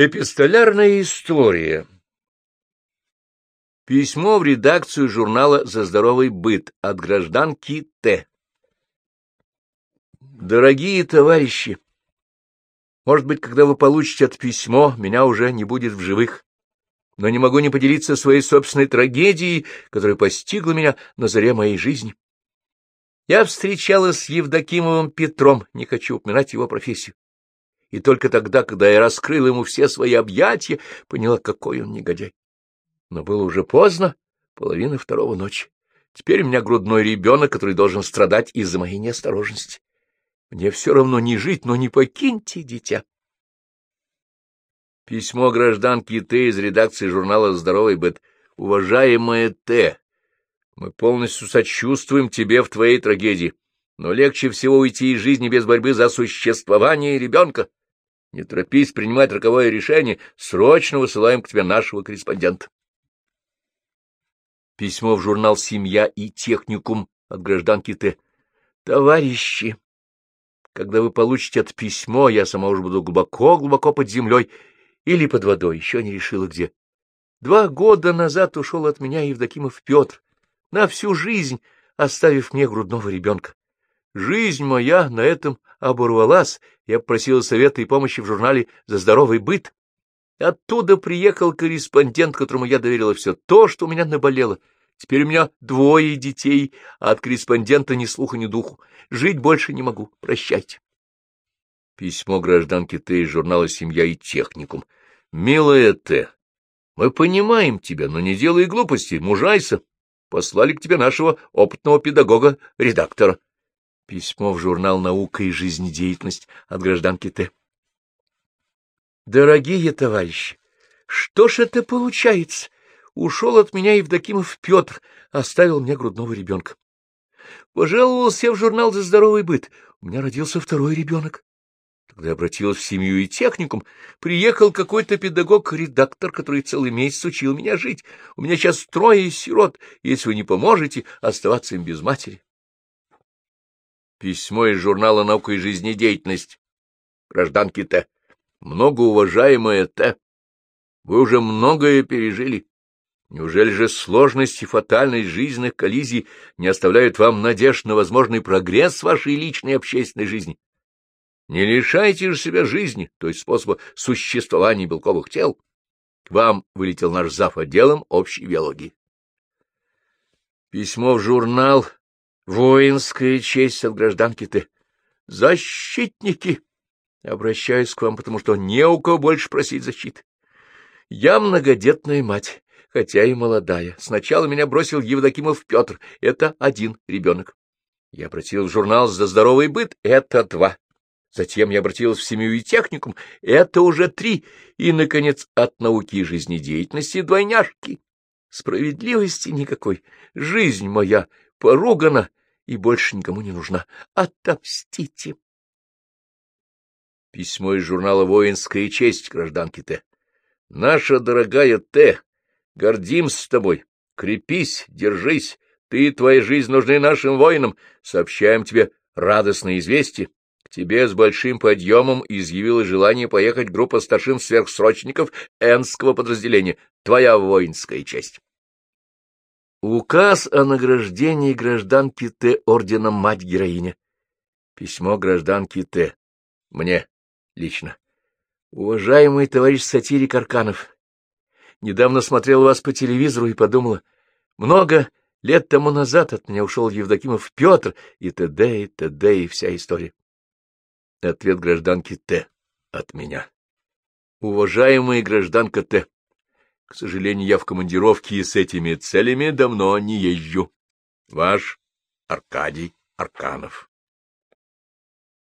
Эпистолярная история Письмо в редакцию журнала «За здоровый быт» от гражданки Т. Дорогие товарищи, может быть, когда вы получите это письмо, меня уже не будет в живых, но не могу не поделиться своей собственной трагедией, которая постигла меня на заре моей жизни. Я встречалась с Евдокимовым Петром, не хочу упоминать его профессию и только тогда, когда я раскрыл ему все свои объятия, поняла, какой он негодяй. Но было уже поздно, половина второго ночи. Теперь у меня грудной ребенок, который должен страдать из-за моей неосторожности. Мне все равно не жить, но не покиньте дитя. Письмо гражданки Т. из редакции журнала «Здоровый быт». Уважаемая Т., мы полностью сочувствуем тебе в твоей трагедии, но легче всего уйти из жизни без борьбы за существование ребенка. Не торопись принимать роковое решение, срочно высылаем к тебе нашего корреспондента. Письмо в журнал «Семья и техникум» от гражданки Т. Товарищи, когда вы получите это письмо, я сама уже буду глубоко-глубоко под землей или под водой, еще не решила где. Два года назад ушел от меня Евдокимов Петр, на всю жизнь оставив мне грудного ребенка. Жизнь моя на этом оборвалась, я просила совета и помощи в журнале «За здоровый быт». Оттуда приехал корреспондент, которому я доверила все то, что у меня наболело. Теперь у меня двое детей, а от корреспондента ни слуха, ни духу. Жить больше не могу. Прощайте. Письмо гражданки Т. из журнала «Семья и техникум». «Милая Т., мы понимаем тебя, но не делай глупости, мужайся. Послали к тебе нашего опытного педагога-редактора. Письмо в журнал «Наука и жизнедеятельность» от гражданки Т. Дорогие товарищи, что ж это получается? Ушел от меня Евдокимов Петр, оставил мне грудного ребенка. Пожаловался я в журнал «За здоровый быт». У меня родился второй ребенок. Тогда обратилась в семью и техникум. Приехал какой-то педагог-редактор, который целый месяц учил меня жить. У меня сейчас трое сирот, если вы не поможете оставаться им без матери. Письмо из журнала «Наука и жизнедеятельность». Гражданки Т. Многоуважаемая Т. Вы уже многое пережили. Неужели же сложность и фатальность жизненных коллизий не оставляют вам надежд на возможный прогресс вашей личной общественной жизни? Не лишайте же себя жизни, то есть способа существования белковых тел. К вам вылетел наш зав. отделом общей биологии. Письмо в журнал Воинская честь от гражданки ты. Защитники! Обращаюсь к вам, потому что не у кого больше просить защиты. Я многодетная мать, хотя и молодая. Сначала меня бросил Евдокимов Петр. Это один ребенок. Я обратил в журнал «За здоровый быт» — это два. Затем я обратилась в семью и техникум — это уже три. И, наконец, от науки и жизнедеятельности двойняшки. Справедливости никакой. Жизнь моя поругана и больше никому не нужна. Отомстите! Письмо из журнала «Воинская честь» гражданки Т. Наша дорогая Т, гордимся с тобой. Крепись, держись. Ты и твоя жизнь нужны нашим воинам. Сообщаем тебе радостное известие. К тебе с большим подъемом изъявило желание поехать группа старшин сверхсрочников Энского подразделения. Твоя воинская честь. Указ о награждении гражданки Т. орденом Мать-героиня. Письмо гражданки Т. Мне лично. Уважаемый товарищ сатирик Арканов, недавно смотрел вас по телевизору и подумала, много лет тому назад от меня ушел Евдокимов Петр и т.д. и т.д. и вся история. Ответ гражданки Т. от меня. Уважаемая гражданка Т. К сожалению, я в командировке и с этими целями давно не езжу. Ваш Аркадий Арканов